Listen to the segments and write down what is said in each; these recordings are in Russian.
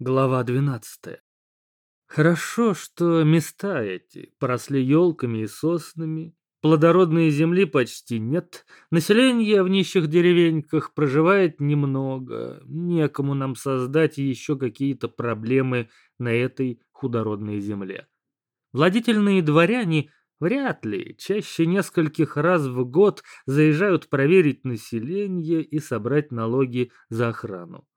Глава 12. Хорошо, что места эти поросли елками и соснами, плодородной земли почти нет, население в нищих деревеньках проживает немного, некому нам создать еще какие-то проблемы на этой худородной земле. Владительные дворяне вряд ли, чаще нескольких раз в год заезжают проверить население и собрать налоги за охрану.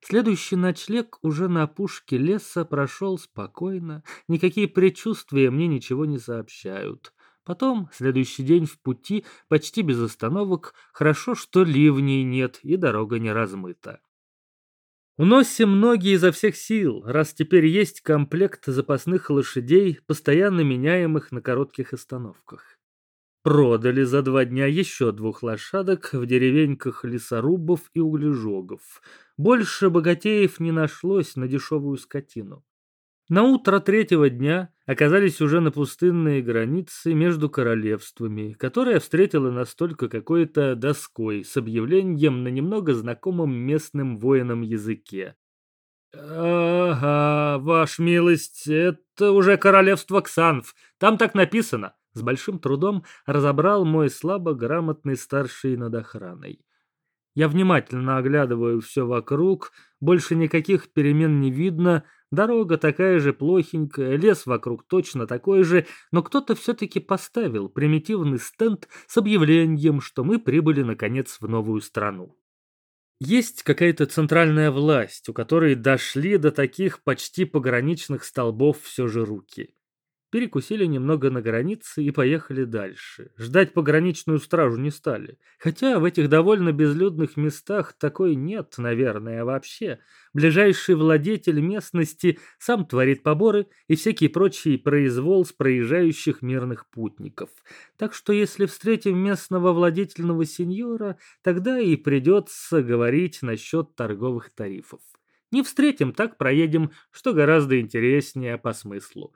Следующий ночлег уже на опушке леса прошел спокойно, никакие предчувствия мне ничего не сообщают. Потом, следующий день в пути, почти без остановок, хорошо, что ливней нет и дорога не размыта. Уносим ноги изо всех сил, раз теперь есть комплект запасных лошадей, постоянно меняемых на коротких остановках. Продали за два дня еще двух лошадок в деревеньках лесорубов и углежогов. Больше богатеев не нашлось на дешевую скотину. На утро третьего дня оказались уже на пустынной границе между королевствами, которая встретила нас только какой-то доской с объявлением на немного знакомом местным воинам языке. «Ага, ваш милость, это уже королевство Ксанф, там так написано с большим трудом разобрал мой слабо грамотный старший над охраной. Я внимательно оглядываю все вокруг, больше никаких перемен не видно, дорога такая же плохенькая, лес вокруг точно такой же, но кто-то все-таки поставил примитивный стенд с объявлением, что мы прибыли наконец в новую страну. Есть какая-то центральная власть, у которой дошли до таких почти пограничных столбов все же руки. Перекусили немного на границе и поехали дальше. Ждать пограничную стражу не стали. Хотя в этих довольно безлюдных местах такой нет, наверное, вообще. Ближайший владетель местности сам творит поборы и всякий прочий произвол с проезжающих мирных путников. Так что если встретим местного владетельного сеньора, тогда и придется говорить насчет торговых тарифов. Не встретим, так проедем, что гораздо интереснее по смыслу.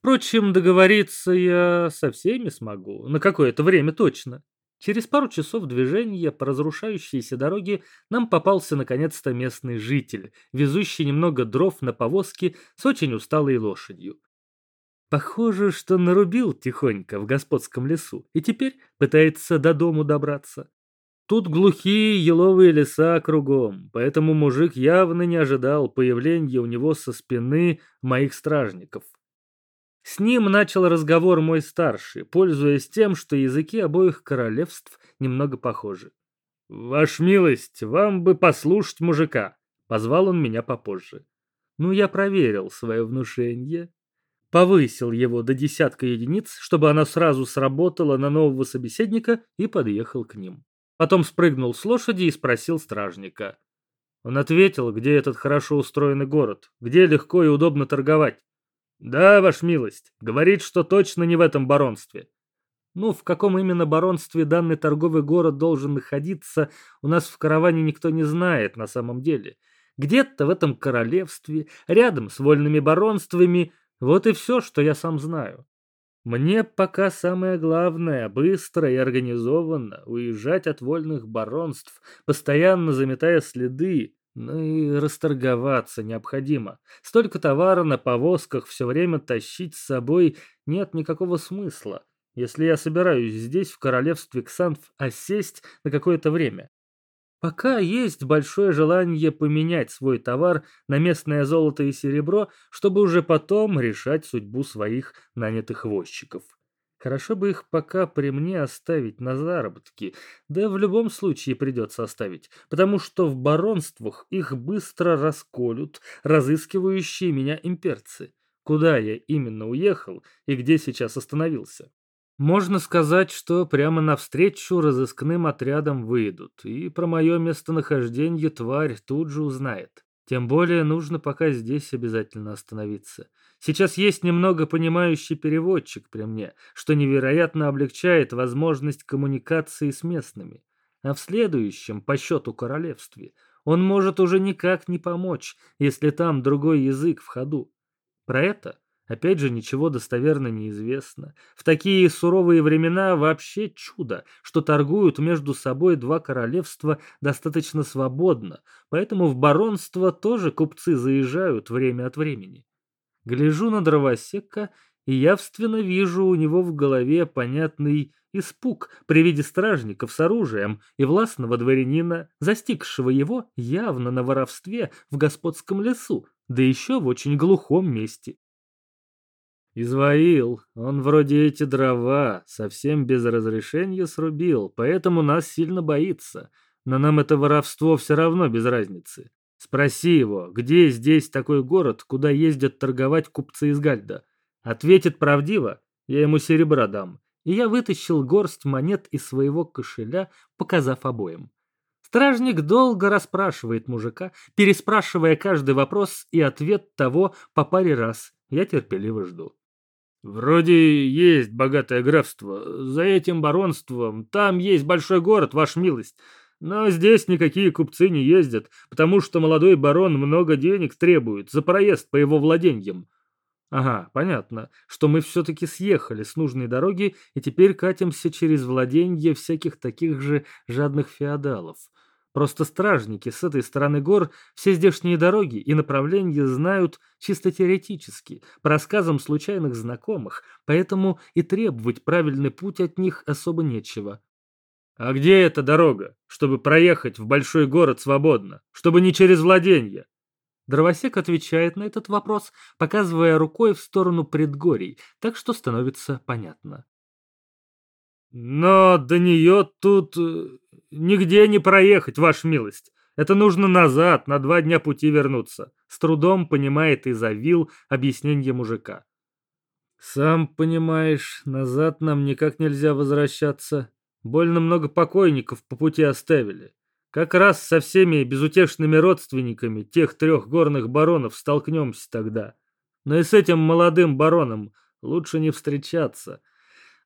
Впрочем, договориться я со всеми смогу, на какое-то время точно. Через пару часов движения по разрушающейся дороге нам попался наконец-то местный житель, везущий немного дров на повозке с очень усталой лошадью. Похоже, что нарубил тихонько в господском лесу и теперь пытается до дому добраться. Тут глухие еловые леса кругом, поэтому мужик явно не ожидал появления у него со спины моих стражников. С ним начал разговор мой старший, пользуясь тем, что языки обоих королевств немного похожи. «Ваш милость, вам бы послушать мужика», — позвал он меня попозже. Ну, я проверил свое внушение, повысил его до десятка единиц, чтобы она сразу сработала на нового собеседника и подъехал к ним. Потом спрыгнул с лошади и спросил стражника. Он ответил, где этот хорошо устроенный город, где легко и удобно торговать. «Да, ваш милость, говорит, что точно не в этом баронстве». Ну, в каком именно баронстве данный торговый город должен находиться, у нас в караване никто не знает на самом деле. Где-то в этом королевстве, рядом с вольными баронствами, вот и все, что я сам знаю. Мне пока самое главное, быстро и организованно уезжать от вольных баронств, постоянно заметая следы, ну и расторговаться необходимо. Столько товара на повозках все время тащить с собой нет никакого смысла, если я собираюсь здесь, в королевстве Ксанф, осесть на какое-то время. Пока есть большое желание поменять свой товар на местное золото и серебро, чтобы уже потом решать судьбу своих нанятых возчиков. Хорошо бы их пока при мне оставить на заработки, да в любом случае придется оставить, потому что в баронствах их быстро расколют разыскивающие меня имперцы. Куда я именно уехал и где сейчас остановился? Можно сказать, что прямо навстречу разыскным отрядам выйдут, и про мое местонахождение тварь тут же узнает. Тем более нужно пока здесь обязательно остановиться. Сейчас есть немного понимающий переводчик при мне, что невероятно облегчает возможность коммуникации с местными. А в следующем, по счету королевстве, он может уже никак не помочь, если там другой язык в ходу. Про это Опять же, ничего достоверно не известно. В такие суровые времена вообще чудо, что торгуют между собой два королевства достаточно свободно, поэтому в баронство тоже купцы заезжают время от времени. Гляжу на дровосека и явственно вижу у него в голове понятный испуг при виде стражников с оружием и властного дворянина, застигшего его явно на воровстве в господском лесу, да еще в очень глухом месте. Изваил, он вроде эти дрова совсем без разрешения срубил, поэтому нас сильно боится. Но нам это воровство все равно без разницы. Спроси его, где здесь такой город, куда ездят торговать купцы из Гальда. Ответит правдиво, я ему серебра дам. И я вытащил горсть монет из своего кошеля, показав обоим. Стражник долго расспрашивает мужика, переспрашивая каждый вопрос и ответ того по паре раз. Я терпеливо жду. «Вроде есть богатое графство. За этим баронством. Там есть большой город, ваша милость. Но здесь никакие купцы не ездят, потому что молодой барон много денег требует за проезд по его владениям. Ага, понятно, что мы все-таки съехали с нужной дороги и теперь катимся через владенье всяких таких же жадных феодалов. Просто стражники с этой стороны гор все здешние дороги и направления знают чисто теоретически, по рассказам случайных знакомых, поэтому и требовать правильный путь от них особо нечего. А где эта дорога, чтобы проехать в большой город свободно, чтобы не через владенье? Дровосек отвечает на этот вопрос, показывая рукой в сторону предгорий, так что становится понятно. Но до нее тут э, нигде не проехать, ваша милость. Это нужно назад, на два дня пути вернуться. С трудом понимает и завил объяснение мужика. Сам понимаешь, назад нам никак нельзя возвращаться. Больно много покойников по пути оставили. Как раз со всеми безутешными родственниками тех трех горных баронов столкнемся тогда. Но и с этим молодым бароном лучше не встречаться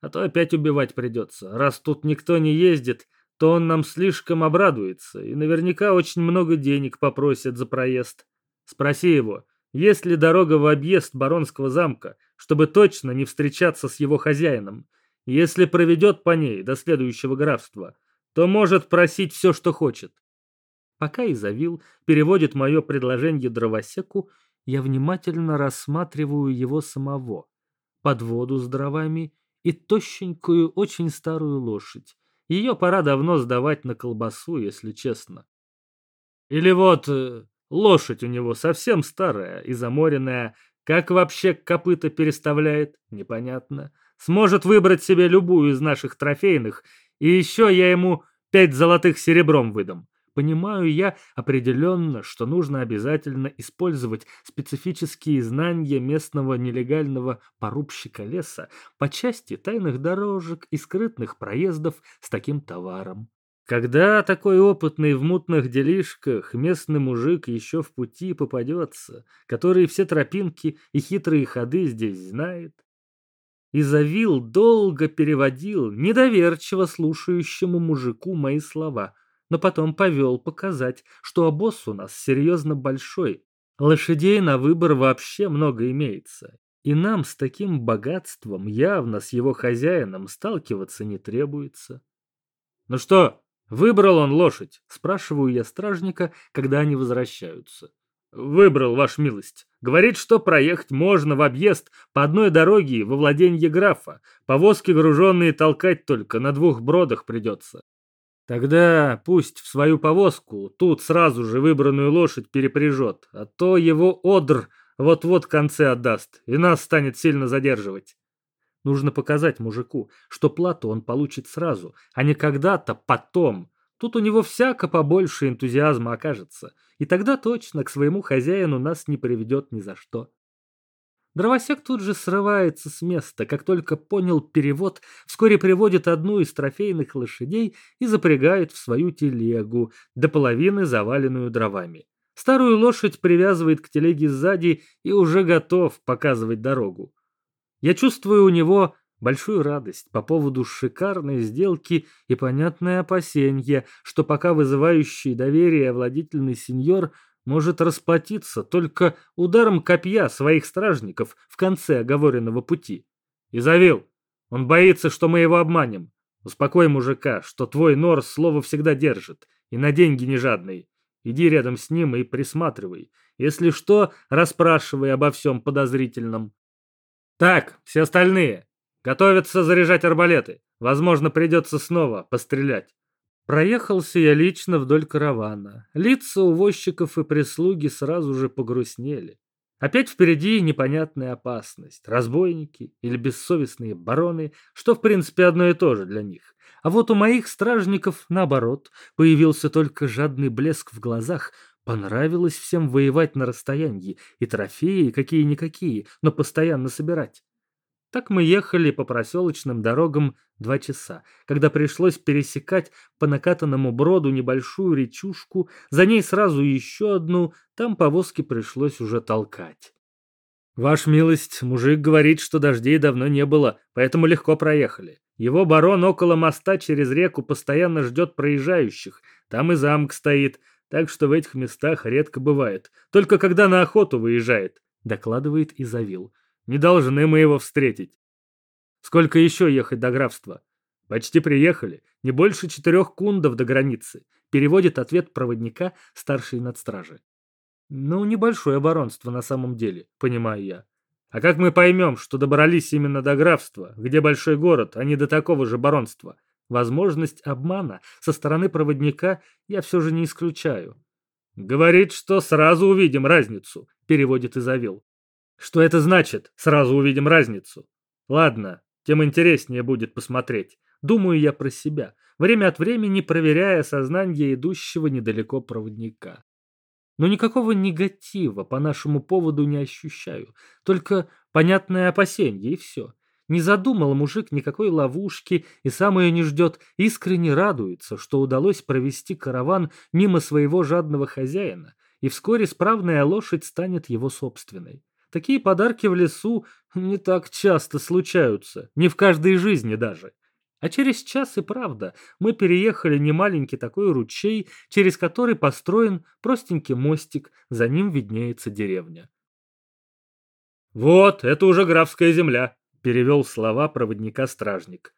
а то опять убивать придется. Раз тут никто не ездит, то он нам слишком обрадуется и наверняка очень много денег попросит за проезд. Спроси его, есть ли дорога в объезд Баронского замка, чтобы точно не встречаться с его хозяином. Если проведет по ней до следующего графства, то может просить все, что хочет. Пока Изавил переводит мое предложение дровосеку, я внимательно рассматриваю его самого. Подводу с дровами и тощенькую, очень старую лошадь. Ее пора давно сдавать на колбасу, если честно. Или вот э, лошадь у него совсем старая и заморенная, как вообще копыта переставляет, непонятно. Сможет выбрать себе любую из наших трофейных, и еще я ему пять золотых серебром выдам. Понимаю я определенно, что нужно обязательно использовать специфические знания местного нелегального порубщика леса по части тайных дорожек и скрытных проездов с таким товаром. Когда такой опытный в мутных делишках местный мужик еще в пути попадется, который все тропинки и хитрые ходы здесь знает, и Завил долго переводил недоверчиво слушающему мужику мои слова – но потом повел показать, что обоз у нас серьезно большой. Лошадей на выбор вообще много имеется. И нам с таким богатством явно с его хозяином сталкиваться не требуется. «Ну что, выбрал он лошадь?» – спрашиваю я стражника, когда они возвращаются. «Выбрал, ваша милость. Говорит, что проехать можно в объезд по одной дороге во владенье графа. Повозки груженные толкать только, на двух бродах придется. Тогда пусть в свою повозку тут сразу же выбранную лошадь перепряжет, а то его одр вот-вот конце отдаст и нас станет сильно задерживать. Нужно показать мужику, что плату он получит сразу, а не когда-то потом. Тут у него всяко побольше энтузиазма окажется, и тогда точно к своему хозяину нас не приведет ни за что. Дровосек тут же срывается с места, как только понял перевод, вскоре приводит одну из трофейных лошадей и запрягает в свою телегу, до половины заваленную дровами. Старую лошадь привязывает к телеге сзади и уже готов показывать дорогу. Я чувствую у него большую радость по поводу шикарной сделки и понятное опасение, что пока вызывающий доверие владительный сеньор может расплатиться только ударом копья своих стражников в конце оговоренного пути. Изавил, он боится, что мы его обманем. Успокой мужика, что твой нор слово всегда держит, и на деньги не жадный. Иди рядом с ним и присматривай. Если что, расспрашивай обо всем подозрительном. Так, все остальные. Готовятся заряжать арбалеты. Возможно, придется снова пострелять. Проехался я лично вдоль каравана. Лица увозчиков и прислуги сразу же погрустнели. Опять впереди непонятная опасность. Разбойники или бессовестные бароны, что в принципе одно и то же для них. А вот у моих стражников, наоборот, появился только жадный блеск в глазах. Понравилось всем воевать на расстоянии, и трофеи какие-никакие, но постоянно собирать. Так мы ехали по проселочным дорогам два часа, когда пришлось пересекать по накатанному броду небольшую речушку, за ней сразу еще одну, там повозки пришлось уже толкать. «Ваш милость, мужик говорит, что дождей давно не было, поэтому легко проехали. Его барон около моста через реку постоянно ждет проезжающих, там и замок стоит, так что в этих местах редко бывает, только когда на охоту выезжает», — докладывает Изавил. Не должны мы его встретить. Сколько еще ехать до графства? Почти приехали. Не больше четырех кундов до границы. Переводит ответ проводника старший надстражи. Ну, небольшое оборонство на самом деле, понимаю я. А как мы поймем, что добрались именно до графства, где большой город, а не до такого же баронства? Возможность обмана со стороны проводника я все же не исключаю. Говорит, что сразу увидим разницу, переводит Изавил. Что это значит? Сразу увидим разницу. Ладно, тем интереснее будет посмотреть. Думаю я про себя, время от времени проверяя сознание идущего недалеко проводника. Но никакого негатива по нашему поводу не ощущаю, только понятное опасение и все. Не задумал мужик никакой ловушки и сам ее не ждет, искренне радуется, что удалось провести караван мимо своего жадного хозяина, и вскоре справная лошадь станет его собственной. Такие подарки в лесу не так часто случаются, не в каждой жизни даже. А через час и правда мы переехали немаленький такой ручей, через который построен простенький мостик, за ним виднеется деревня. «Вот, это уже графская земля», — перевел слова проводника стражник.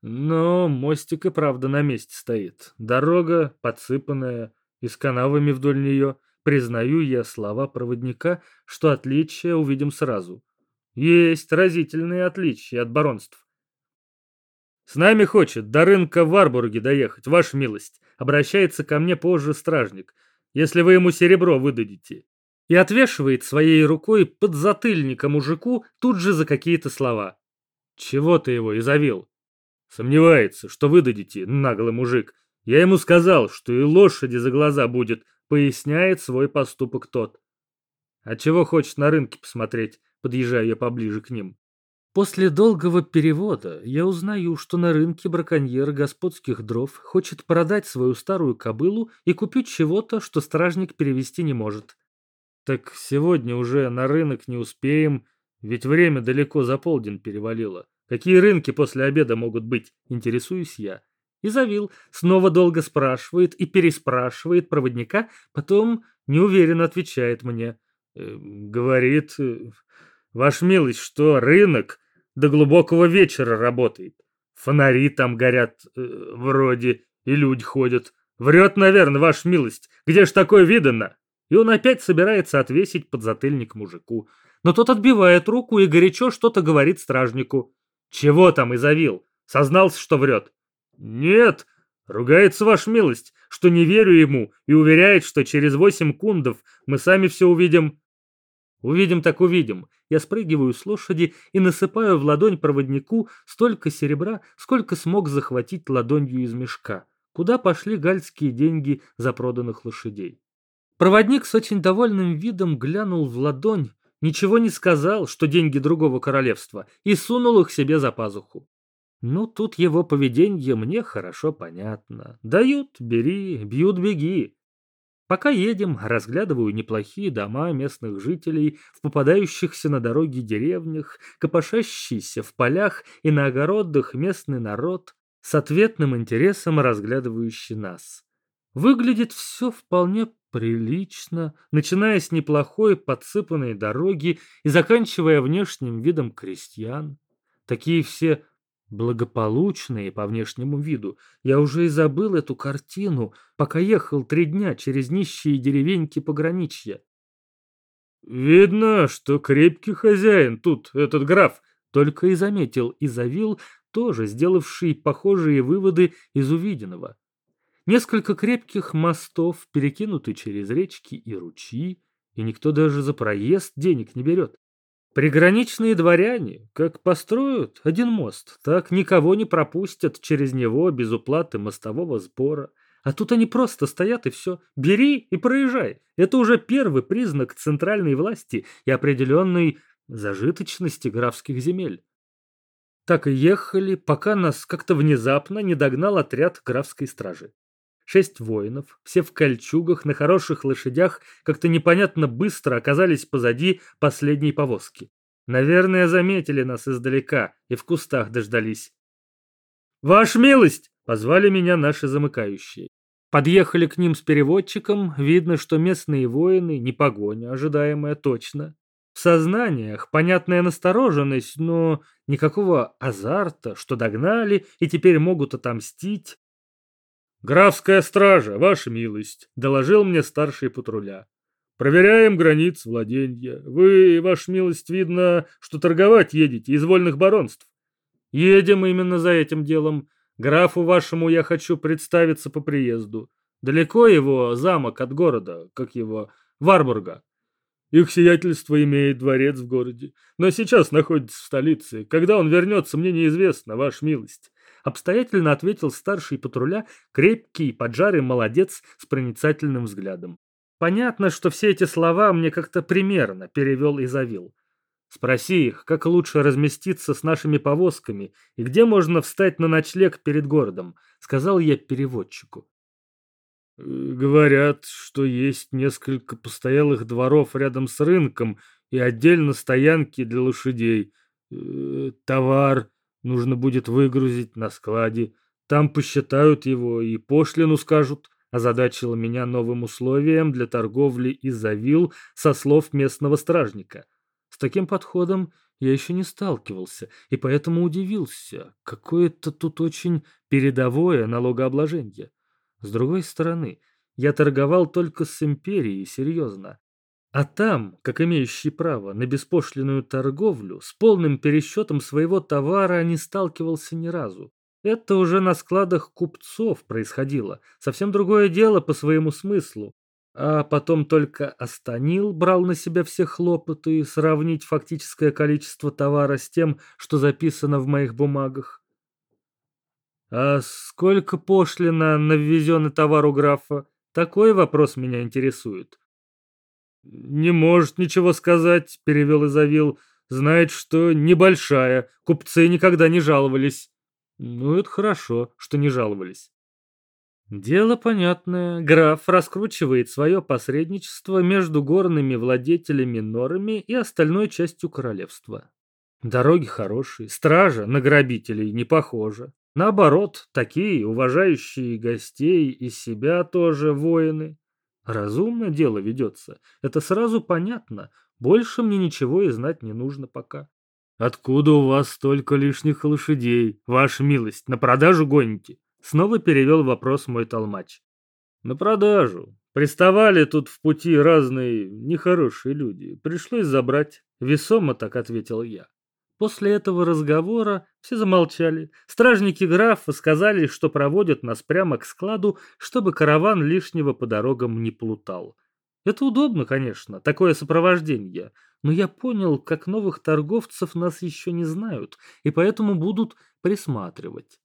Но мостик и правда на месте стоит. Дорога подсыпанная, и с канавами вдоль нее. Признаю я слова проводника, что отличия увидим сразу. Есть разительные отличия от баронств. С нами хочет до рынка в Варбурге доехать, ваша милость. Обращается ко мне позже стражник, если вы ему серебро выдадите. И отвешивает своей рукой под затыльника мужику тут же за какие-то слова. Чего ты его изовил? Сомневается, что выдадите, наглый мужик. Я ему сказал, что и лошади за глаза будет, Поясняет свой поступок тот. А чего хочет на рынке посмотреть? Подъезжаю я поближе к ним. После долгого перевода я узнаю, что на рынке браконьер господских дров хочет продать свою старую кобылу и купить чего-то, что стражник перевести не может. Так сегодня уже на рынок не успеем, ведь время далеко за полдень перевалило. Какие рынки после обеда могут быть, интересуюсь я. И Завил снова долго спрашивает и переспрашивает проводника, потом неуверенно отвечает мне. Э, говорит, э, ваш милость, что рынок до глубокого вечера работает. Фонари там горят э, вроде, и люди ходят. Врет, наверное, ваш милость. Где ж такое видано? И он опять собирается отвесить подзатыльник мужику. Но тот отбивает руку и горячо что-то говорит стражнику. Чего там изавил? Сознался, что врет. «Нет!» — ругается ваш милость, что не верю ему и уверяет, что через восемь кундов мы сами все увидим. Увидим так увидим. Я спрыгиваю с лошади и насыпаю в ладонь проводнику столько серебра, сколько смог захватить ладонью из мешка. Куда пошли гальские деньги за проданных лошадей? Проводник с очень довольным видом глянул в ладонь, ничего не сказал, что деньги другого королевства, и сунул их себе за пазуху. Ну, тут его поведение мне хорошо понятно. Дают — бери, бьют — беги. Пока едем, разглядываю неплохие дома местных жителей в попадающихся на дороге деревнях, копошащийся в полях и на огородах местный народ, с ответным интересом разглядывающий нас. Выглядит все вполне прилично, начиная с неплохой подсыпанной дороги и заканчивая внешним видом крестьян. Такие все благополучные по внешнему виду. Я уже и забыл эту картину, пока ехал три дня через нищие деревеньки пограничья. «Видно, что крепкий хозяин тут, этот граф», — только и заметил Изавил, тоже сделавший похожие выводы из увиденного. Несколько крепких мостов перекинуты через речки и ручьи, и никто даже за проезд денег не берет. Приграничные дворяне, как построят один мост, так никого не пропустят через него без уплаты мостового сбора. А тут они просто стоят и все. Бери и проезжай. Это уже первый признак центральной власти и определенной зажиточности графских земель. Так и ехали, пока нас как-то внезапно не догнал отряд графской стражи. Шесть воинов, все в кольчугах, на хороших лошадях, как-то непонятно быстро оказались позади последней повозки. Наверное, заметили нас издалека и в кустах дождались. «Ваша милость!» — позвали меня наши замыкающие. Подъехали к ним с переводчиком, видно, что местные воины, не погоня, ожидаемая точно. В сознаниях понятная настороженность, но никакого азарта, что догнали и теперь могут отомстить, «Графская стража, ваша милость», — доложил мне старший патруля. «Проверяем границ владения. Вы, ваша милость, видно, что торговать едете из вольных баронств». «Едем именно за этим делом. Графу вашему я хочу представиться по приезду. Далеко его замок от города, как его, Варбурга». Их сиятельство имеет дворец в городе, но сейчас находится в столице. Когда он вернется, мне неизвестно, ваша милость обстоятельно ответил старший патруля, крепкий, поджарый молодец с проницательным взглядом. Понятно, что все эти слова мне как-то примерно перевел и завил. Спроси их, как лучше разместиться с нашими повозками и где можно встать на ночлег перед городом, сказал я переводчику. «Э, говорят, что есть несколько постоялых дворов рядом с рынком и отдельно стоянки для лошадей. Э, товар Нужно будет выгрузить на складе. Там посчитают его и пошлину скажут. Озадачило меня новым условием для торговли из-за вил со слов местного стражника. С таким подходом я еще не сталкивался, и поэтому удивился. Какое-то тут очень передовое налогообложение. С другой стороны, я торговал только с империей, серьезно. А там, как имеющий право на беспошлинную торговлю, с полным пересчетом своего товара не сталкивался ни разу. Это уже на складах купцов происходило. Совсем другое дело по своему смыслу. А потом только Астанил брал на себя все хлопоты сравнить фактическое количество товара с тем, что записано в моих бумагах. «А сколько пошлина на ввезенный товар у графа?» Такой вопрос меня интересует. «Не может ничего сказать», — перевел Изавил. «Знает, что небольшая. Купцы никогда не жаловались». «Ну, это хорошо, что не жаловались». Дело понятное. Граф раскручивает свое посредничество между горными владетелями Норами и остальной частью королевства. Дороги хорошие, стража на грабителей не похожа. Наоборот, такие уважающие гостей и себя тоже воины. Разумно дело ведется. Это сразу понятно. Больше мне ничего и знать не нужно пока. Откуда у вас столько лишних лошадей? Ваша милость, на продажу гоните? Снова перевел вопрос мой толмач. На продажу. Приставали тут в пути разные нехорошие люди. Пришлось забрать. Весомо так ответил я. После этого разговора все замолчали. Стражники графа сказали, что проводят нас прямо к складу, чтобы караван лишнего по дорогам не плутал. Это удобно, конечно, такое сопровождение, но я понял, как новых торговцев нас еще не знают, и поэтому будут присматривать.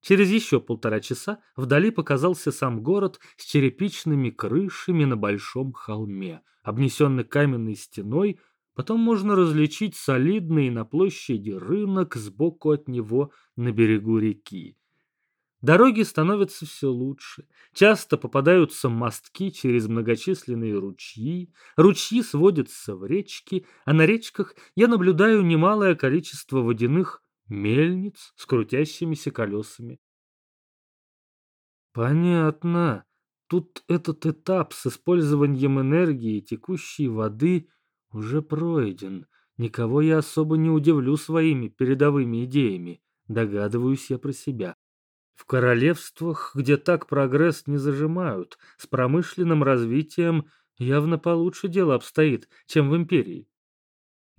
Через еще полтора часа вдали показался сам город с черепичными крышами на большом холме, обнесенный каменной стеной, Потом можно различить солидный на площади рынок сбоку от него на берегу реки. Дороги становятся все лучше. Часто попадаются мостки через многочисленные ручьи. Ручьи сводятся в речки, а на речках я наблюдаю немалое количество водяных мельниц с крутящимися колесами. Понятно. тут этот этап с использованием энергии текущей воды уже пройден. Никого я особо не удивлю своими передовыми идеями, догадываюсь я про себя. В королевствах, где так прогресс не зажимают, с промышленным развитием явно получше дело обстоит, чем в империи.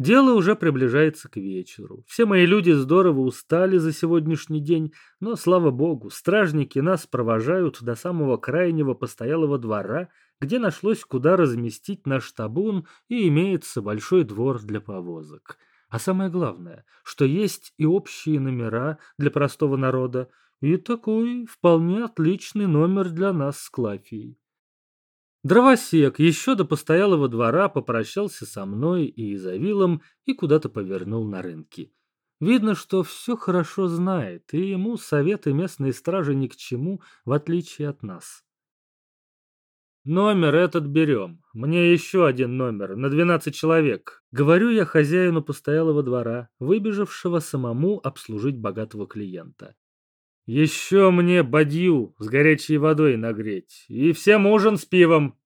Дело уже приближается к вечеру. Все мои люди здорово устали за сегодняшний день, но, слава богу, стражники нас провожают до самого крайнего постоялого двора, где нашлось куда разместить наш табун и имеется большой двор для повозок. А самое главное, что есть и общие номера для простого народа, и такой вполне отличный номер для нас с Клафией. Дровосек еще до постоялого двора попрощался со мной и Изавилом и куда-то повернул на рынки. Видно, что все хорошо знает, и ему советы местной стражи ни к чему, в отличие от нас. «Номер этот берем. Мне еще один номер, на 12 человек», — говорю я хозяину постоялого двора, выбежавшего самому обслужить богатого клиента. Еще мне бадью с горячей водой нагреть. И всем ужин с пивом.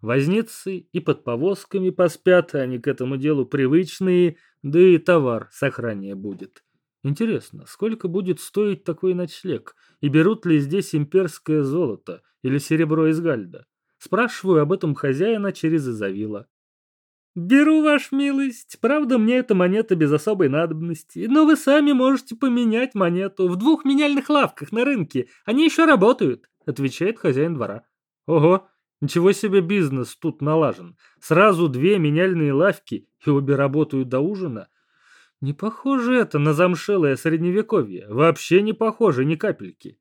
Возницы и под повозками поспят, они к этому делу привычные, да и товар сохраннее будет. Интересно, сколько будет стоить такой ночлег? И берут ли здесь имперское золото или серебро из Гальда? Спрашиваю об этом хозяина через Изавила. «Беру, ваш милость. Правда, мне эта монета без особой надобности. Но вы сами можете поменять монету в двух меняльных лавках на рынке. Они еще работают», — отвечает хозяин двора. «Ого, ничего себе бизнес тут налажен. Сразу две меняльные лавки, и обе работают до ужина. Не похоже это на замшелое средневековье. Вообще не похоже ни капельки».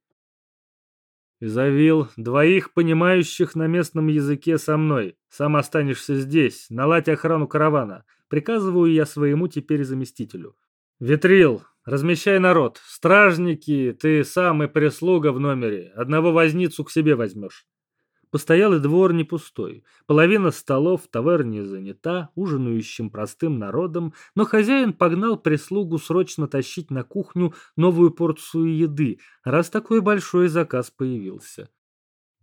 Изавил, двоих понимающих на местном языке со мной. Сам останешься здесь, наладь охрану каравана. Приказываю я своему теперь заместителю. Ветрил, размещай народ. Стражники, ты сам и прислуга в номере. Одного возницу к себе возьмешь. Постоялый двор не пустой. Половина столов в таверне занята, ужинающим простым народом, но хозяин погнал прислугу срочно тащить на кухню новую порцию еды, раз такой большой заказ появился.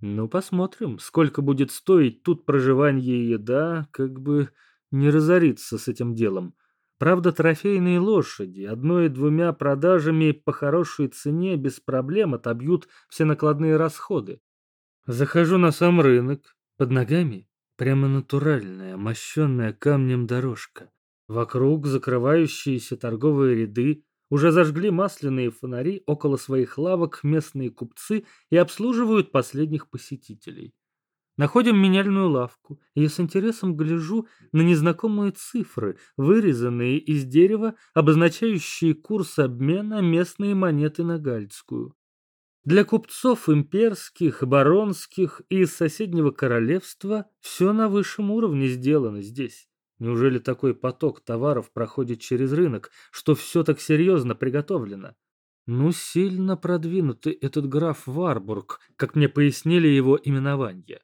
Ну, посмотрим, сколько будет стоить тут проживание и еда, как бы не разориться с этим делом. Правда, трофейные лошади одной-двумя продажами по хорошей цене без проблем отобьют все накладные расходы. Захожу на сам рынок. Под ногами прямо натуральная, мощенная камнем дорожка. Вокруг закрывающиеся торговые ряды, уже зажгли масляные фонари около своих лавок местные купцы и обслуживают последних посетителей. Находим меняльную лавку, и я с интересом гляжу на незнакомые цифры, вырезанные из дерева, обозначающие курс обмена местные монеты на гальдскую. Для купцов имперских, баронских и из соседнего королевства все на высшем уровне сделано здесь. Неужели такой поток товаров проходит через рынок, что все так серьезно приготовлено? Ну, сильно продвинутый этот граф Варбург, как мне пояснили его именование.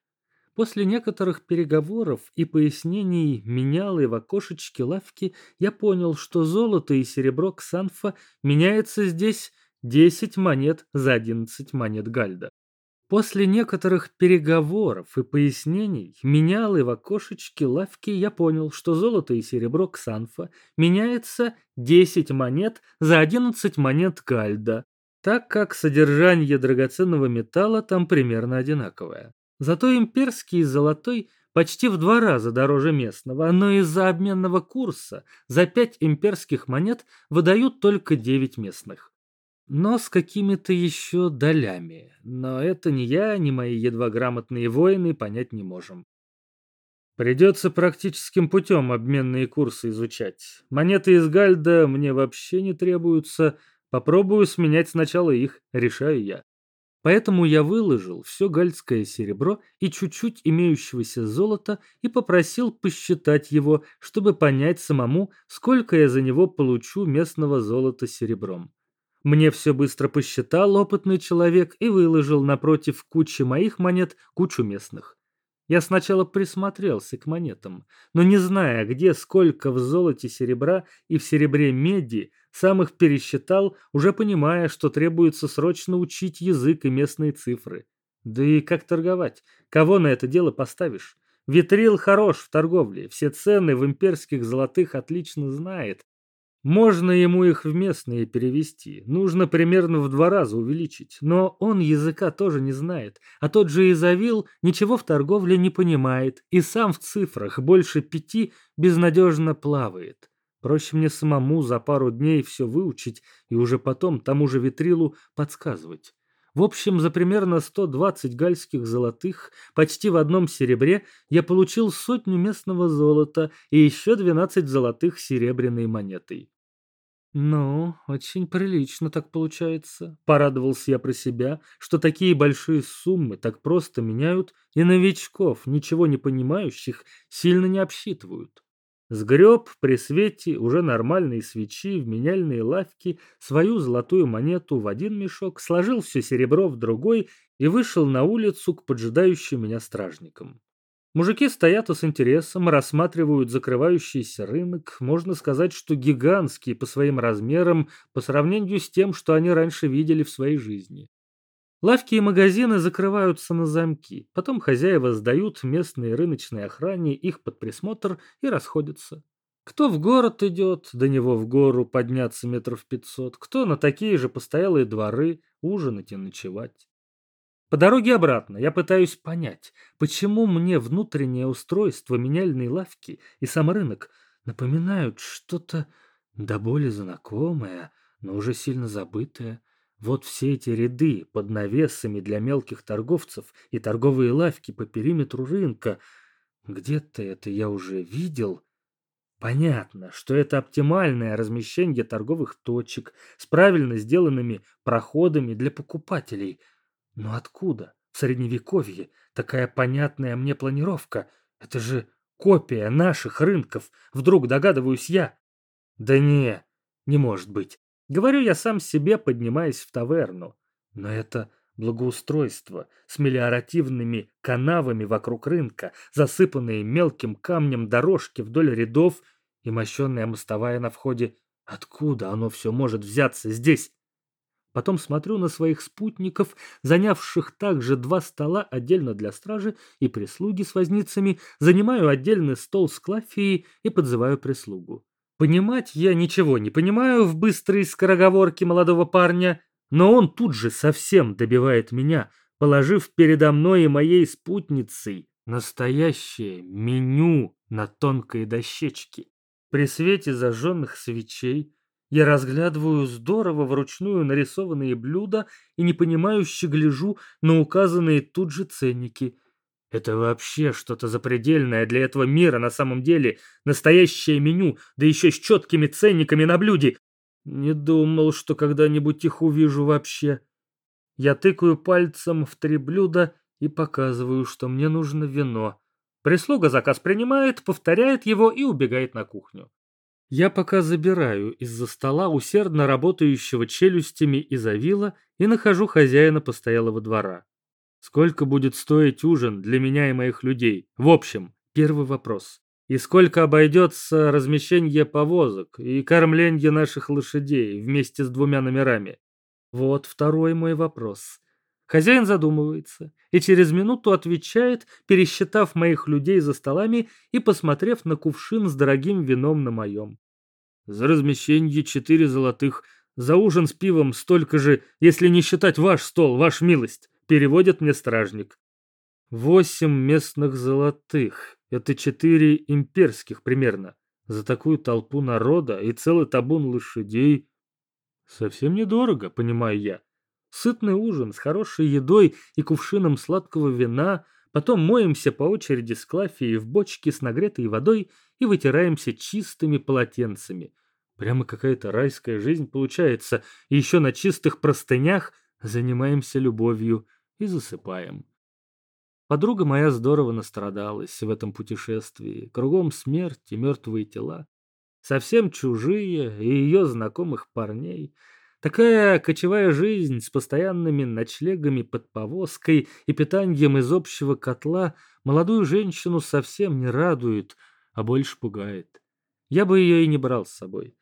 После некоторых переговоров и пояснений менялой в окошечке лавки я понял, что золото и серебро Ксанфа меняется здесь 10 монет за 11 монет Гальда. После некоторых переговоров и пояснений менял и в окошечке лавки я понял, что золото и серебро Ксанфа меняется 10 монет за 11 монет Гальда, так как содержание драгоценного металла там примерно одинаковое. Зато имперский золотой почти в два раза дороже местного, но из-за обменного курса за 5 имперских монет выдают только 9 местных но с какими-то еще долями. Но это ни я, ни мои едва грамотные воины понять не можем. Придется практическим путем обменные курсы изучать. Монеты из Гальда мне вообще не требуются. Попробую сменять сначала их, решаю я. Поэтому я выложил все гальдское серебро и чуть-чуть имеющегося золота и попросил посчитать его, чтобы понять самому, сколько я за него получу местного золота серебром. Мне все быстро посчитал опытный человек и выложил напротив кучи моих монет кучу местных. Я сначала присмотрелся к монетам, но не зная, где сколько в золоте серебра и в серебре меди, сам их пересчитал, уже понимая, что требуется срочно учить язык и местные цифры. Да и как торговать? Кого на это дело поставишь? Витрил хорош в торговле, все цены в имперских золотых отлично знает. Можно ему их в местные перевести, нужно примерно в два раза увеличить, но он языка тоже не знает, а тот же Изавил ничего в торговле не понимает и сам в цифрах больше пяти безнадежно плавает. Проще мне самому за пару дней все выучить и уже потом тому же Витрилу подсказывать. В общем, за примерно 120 гальских золотых, почти в одном серебре, я получил сотню местного золота и еще 12 золотых серебряной монетой. «Ну, очень прилично так получается», — порадовался я про себя, что такие большие суммы так просто меняют, и новичков, ничего не понимающих, сильно не обсчитывают. Сгреб при свете уже нормальные свечи в меняльные лавки, свою золотую монету в один мешок, сложил все серебро в другой и вышел на улицу к поджидающим меня стражникам. Мужики стоят с интересом рассматривают закрывающийся рынок, можно сказать, что гигантский по своим размерам по сравнению с тем, что они раньше видели в своей жизни. Лавки и магазины закрываются на замки, потом хозяева сдают местной рыночной охране их под присмотр и расходятся. Кто в город идет, до него в гору подняться метров пятьсот, кто на такие же постоялые дворы ужинать и ночевать. По дороге обратно я пытаюсь понять, почему мне внутреннее устройство меняльной лавки и сам рынок напоминают что-то до боли знакомое, но уже сильно забытое. Вот все эти ряды под навесами для мелких торговцев и торговые лавки по периметру рынка. Где-то это я уже видел. Понятно, что это оптимальное размещение торговых точек с правильно сделанными проходами для покупателей – но откуда в средневековье такая понятная мне планировка? Это же копия наших рынков, вдруг догадываюсь я. Да не, не может быть. Говорю я сам себе, поднимаясь в таверну. Но это благоустройство с мелиоративными канавами вокруг рынка, засыпанные мелким камнем дорожки вдоль рядов и мощенная мостовая на входе. Откуда оно все может взяться здесь? Потом смотрю на своих спутников, занявших также два стола отдельно для стражи и прислуги с возницами, занимаю отдельный стол с клафией и подзываю прислугу. Понимать я ничего не понимаю в быстрой скороговорке молодого парня, но он тут же совсем добивает меня, положив передо мной и моей спутницей настоящее меню на тонкой дощечке. При свете зажженных свечей я разглядываю здорово вручную нарисованные блюда и непонимающе гляжу на указанные тут же ценники. Это вообще что-то запредельное для этого мира на самом деле. Настоящее меню, да еще с четкими ценниками на блюде. Не думал, что когда-нибудь их увижу вообще. Я тыкаю пальцем в три блюда и показываю, что мне нужно вино. Прислуга заказ принимает, повторяет его и убегает на кухню. Я пока забираю из-за стола усердно работающего челюстями Изавила и нахожу хозяина постоялого двора. Сколько будет стоить ужин для меня и моих людей? В общем, первый вопрос. И сколько обойдется размещение повозок и кормление наших лошадей вместе с двумя номерами? Вот второй мой вопрос. Хозяин задумывается и через минуту отвечает, пересчитав моих людей за столами и посмотрев на кувшин с дорогим вином на моем. За размещение четыре золотых, за ужин с пивом столько же, если не считать ваш стол, ваш милость, переводит мне стражник. Восемь местных золотых, это четыре имперских примерно. За такую толпу народа и целый табун лошадей. Совсем недорого, понимаю я. Сытный ужин с хорошей едой и кувшином сладкого вина, потом моемся по очереди с клафией в бочке с нагретой водой и вытираемся чистыми полотенцами. Прямо какая-то райская жизнь получается, и еще на чистых простынях занимаемся любовью и засыпаем. Подруга моя здорово настрадалась в этом путешествии. Кругом смерть и мертвые тела. Совсем чужие и ее знакомых парней. Такая кочевая жизнь с постоянными ночлегами под повозкой и питанием из общего котла молодую женщину совсем не радует, а больше пугает. Я бы ее и не брал с собой.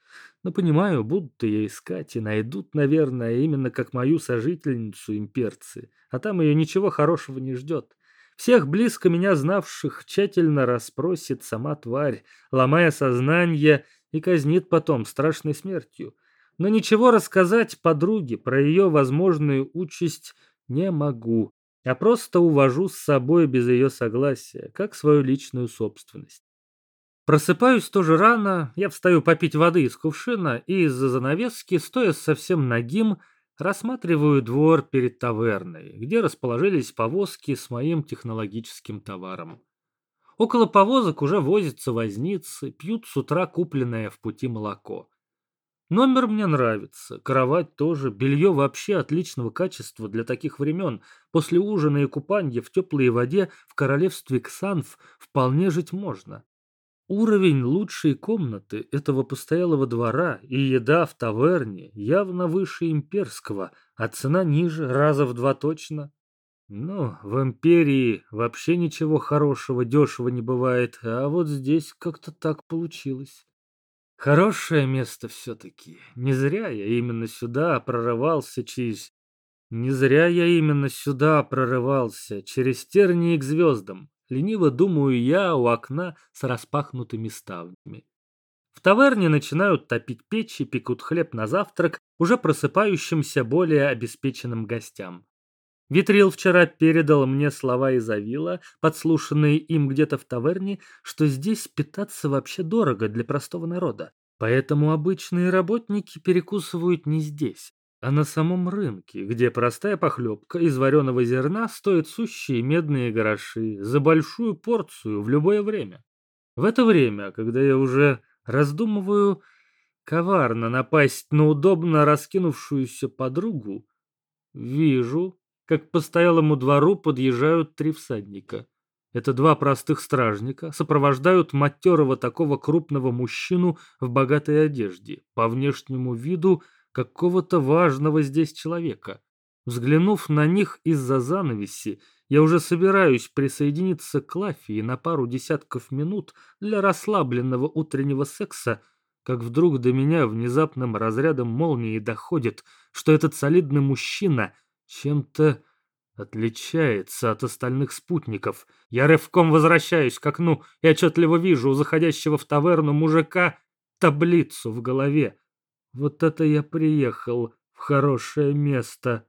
Но понимаю, будут ее искать и найдут, наверное, именно как мою сожительницу имперцы, а там ее ничего хорошего не ждет. Всех близко меня знавших тщательно расспросит сама тварь, ломая сознание и казнит потом страшной смертью. Но ничего рассказать подруге про ее возможную участь не могу, а просто увожу с собой без ее согласия, как свою личную собственность. Просыпаюсь тоже рано, я встаю попить воды из кувшина и из-за занавески, стоя совсем нагим, рассматриваю двор перед таверной, где расположились повозки с моим технологическим товаром. Около повозок уже возятся возницы, пьют с утра купленное в пути молоко. Номер мне нравится, кровать тоже, белье вообще отличного качества для таких времен. После ужина и купания в теплой воде в королевстве Ксанф вполне жить можно. Уровень лучшей комнаты этого постоялого двора и еда в таверне явно выше имперского, а цена ниже, раза в два точно. Ну, в империи вообще ничего хорошего дешево не бывает, а вот здесь как-то так получилось. Хорошее место все-таки. Не зря я именно сюда прорывался через... Не зря я именно сюда прорывался, через тернии к звездам. Лениво думаю я у окна с распахнутыми ставнями. В таверне начинают топить печи, пекут хлеб на завтрак уже просыпающимся более обеспеченным гостям. Витрил вчера передал мне слова из Авила, подслушанные им где-то в таверне, что здесь питаться вообще дорого для простого народа. Поэтому обычные работники перекусывают не здесь, а на самом рынке, где простая похлебка из вареного зерна стоит сущие медные гроши за большую порцию в любое время. В это время, когда я уже раздумываю коварно напасть на удобно раскинувшуюся подругу, вижу, как к постоялому двору подъезжают три всадника. Это два простых стражника сопровождают матерого такого крупного мужчину в богатой одежде, по внешнему виду – какого-то важного здесь человека. Взглянув на них из-за занавеси, я уже собираюсь присоединиться к Лафии на пару десятков минут для расслабленного утреннего секса, как вдруг до меня внезапным разрядом молнии доходит, что этот солидный мужчина чем-то отличается от остальных спутников. Я рывком возвращаюсь к окну и отчетливо вижу у заходящего в таверну мужика таблицу в голове, вот это я приехал в хорошее место.